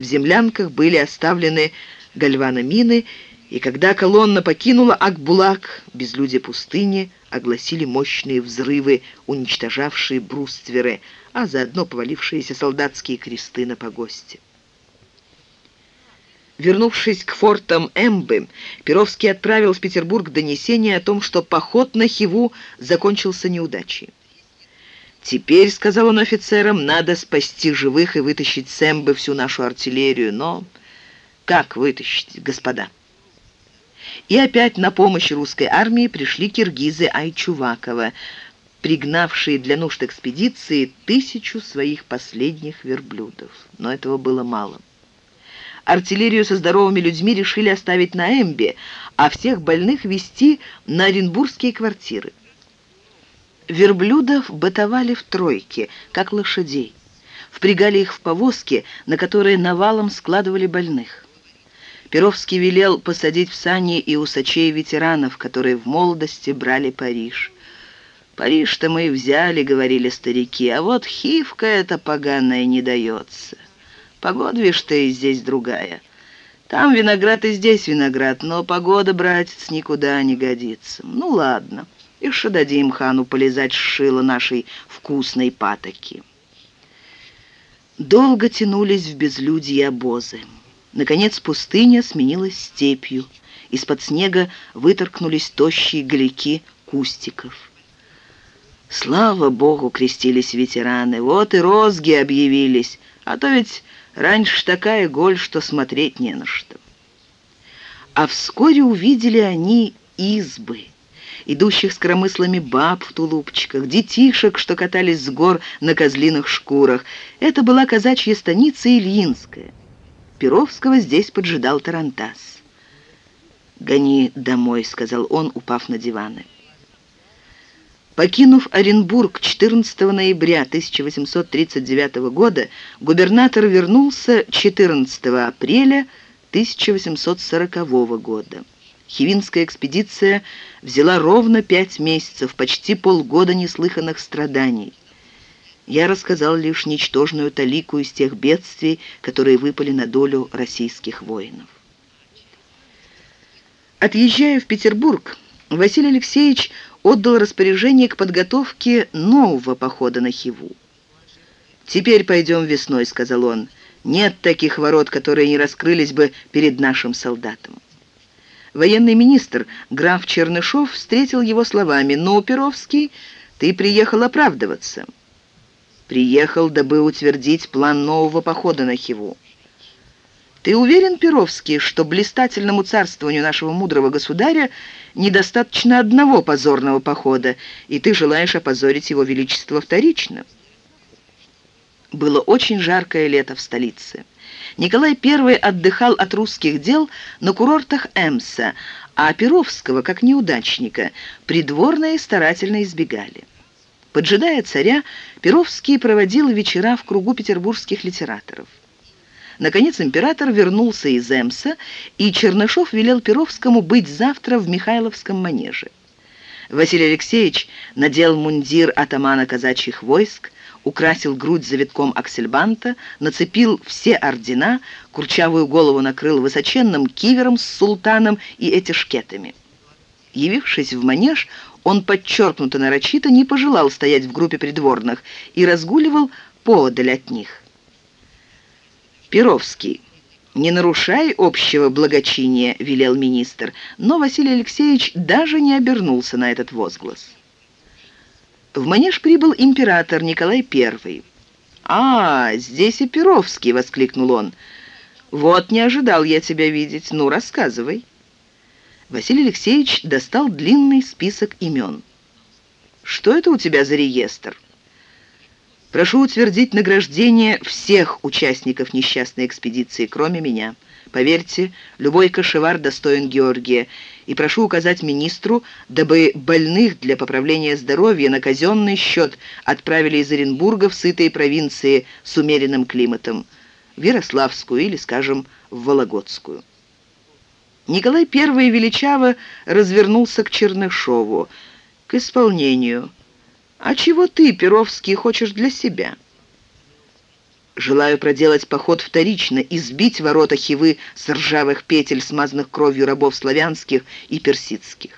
В землянках были оставлены гальваномины, и когда колонна покинула Акбулак, безлюдие пустыни огласили мощные взрывы, уничтожавшие брустверы, а заодно повалившиеся солдатские кресты на погосте. Вернувшись к фортам Эмбы, Перовский отправил в Петербург донесение о том, что поход на Хиву закончился неудачей. «Теперь, — сказал он офицерам, — надо спасти живых и вытащить с Эмбы всю нашу артиллерию, но как вытащить, господа?» И опять на помощь русской армии пришли киргизы Айчувакова, пригнавшие для нужд экспедиции тысячу своих последних верблюдов. Но этого было мало. Артиллерию со здоровыми людьми решили оставить на Эмбе, а всех больных везти на оренбургские квартиры. Верблюдов бытовали в тройке, как лошадей. Впрягали их в повозки, на которые навалом складывали больных. Перовский велел посадить в сани и усачей ветеранов, которые в молодости брали Париж. «Париж-то мы и взяли», — говорили старики, — «а вот хивка эта поганая не дается». Погода, вишь ты, здесь другая. Там виноград и здесь виноград, но погода, братец, никуда не годится. Ну ладно, и дадим хану полезать с шила нашей вкусной патоки. Долго тянулись в безлюдье обозы. Наконец пустыня сменилась степью. Из-под снега выторкнулись тощие галики кустиков. Слава Богу, крестились ветераны, вот и розги объявились, а то ведь Раньше такая голь, что смотреть не на что. А вскоре увидели они избы, идущих с кромыслами баб в тулупчиках, детишек, что катались с гор на козлиных шкурах. Это была казачья станица Ильинская. Перовского здесь поджидал Тарантас. «Гони домой», — сказал он, упав на диваны. Покинув Оренбург 14 ноября 1839 года, губернатор вернулся 14 апреля 1840 года. Хивинская экспедиция взяла ровно пять месяцев, почти полгода неслыханных страданий. Я рассказал лишь ничтожную талику из тех бедствий, которые выпали на долю российских воинов. Отъезжая в Петербург, Василий Алексеевич отдал распоряжение к подготовке нового похода на Хиву. «Теперь пойдем весной», — сказал он. «Нет таких ворот, которые не раскрылись бы перед нашим солдатом». Военный министр, граф Чернышов, встретил его словами «Ну, Перовский, ты приехал оправдываться». «Приехал, дабы утвердить план нового похода на Хиву». «Ты уверен, Перовский, что блистательному царствованию нашего мудрого государя недостаточно одного позорного похода, и ты желаешь опозорить его величество вторично?» Было очень жаркое лето в столице. Николай I отдыхал от русских дел на курортах Эмса, а Перовского, как неудачника, придворные старательно избегали. Поджидая царя, Перовский проводил вечера в кругу петербургских литераторов. Наконец император вернулся из Эмса, и Чернышов велел Перовскому быть завтра в Михайловском манеже. Василий Алексеевич надел мундир атамана казачьих войск, украсил грудь завитком аксельбанта, нацепил все ордена, курчавую голову накрыл высоченным кивером с султаном и этишкетами. Явившись в манеж, он подчеркнуто нарочито не пожелал стоять в группе придворных и разгуливал поодаль от них. «Перовский, не нарушай общего благочиния», — велел министр, но Василий Алексеевич даже не обернулся на этот возглас. В манеж прибыл император Николай I. «А, здесь и Перовский!» — воскликнул он. «Вот не ожидал я тебя видеть. Ну, рассказывай». Василий Алексеевич достал длинный список имен. «Что это у тебя за реестр?» Прошу утвердить награждение всех участников несчастной экспедиции, кроме меня. Поверьте, любой кошевар достоин Георгия, и прошу указать министру, дабы больных для поправления здоровья на казенный счет отправили из Оренбурга в сытые провинции с умеренным климатом, в Ярославскую или, скажем, в Вологодскую. Николай I величаво развернулся к Чернышову, к исполнению – «А чего ты, Перовский, хочешь для себя?» Желаю проделать поход вторично и сбить ворота Хивы с ржавых петель, смазанных кровью рабов славянских и персидских.